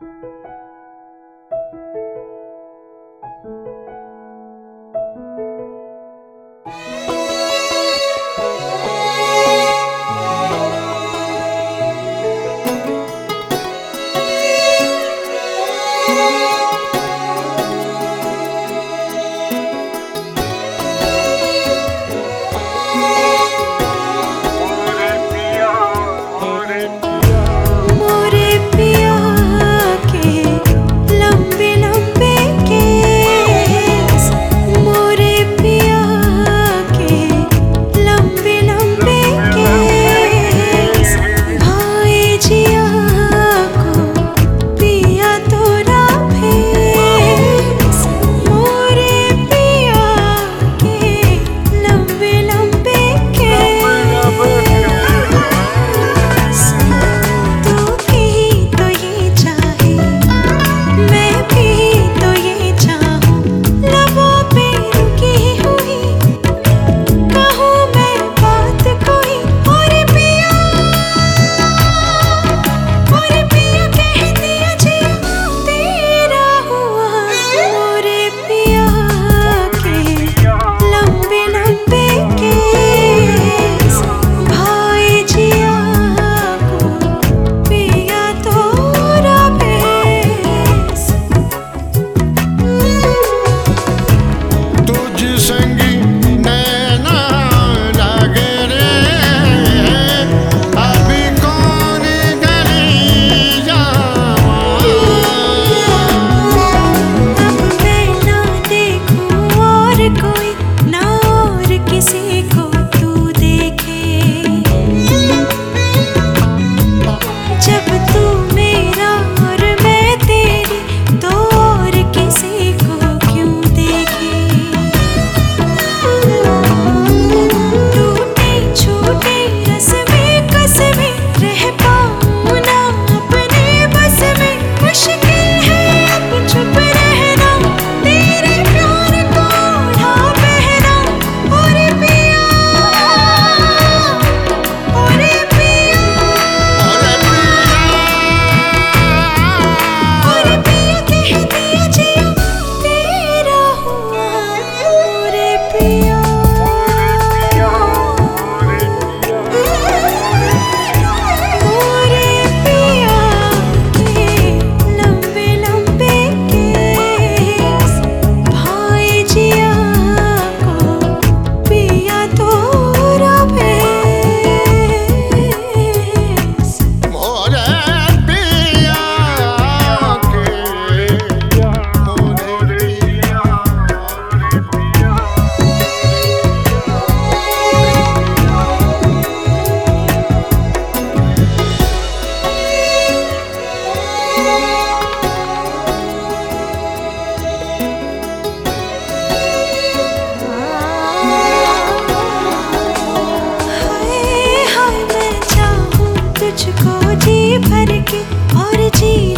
you sing के और जी